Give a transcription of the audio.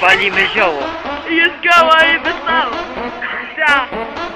Palimy zioło. Jest goła i wesoło. Tak.